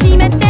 初めて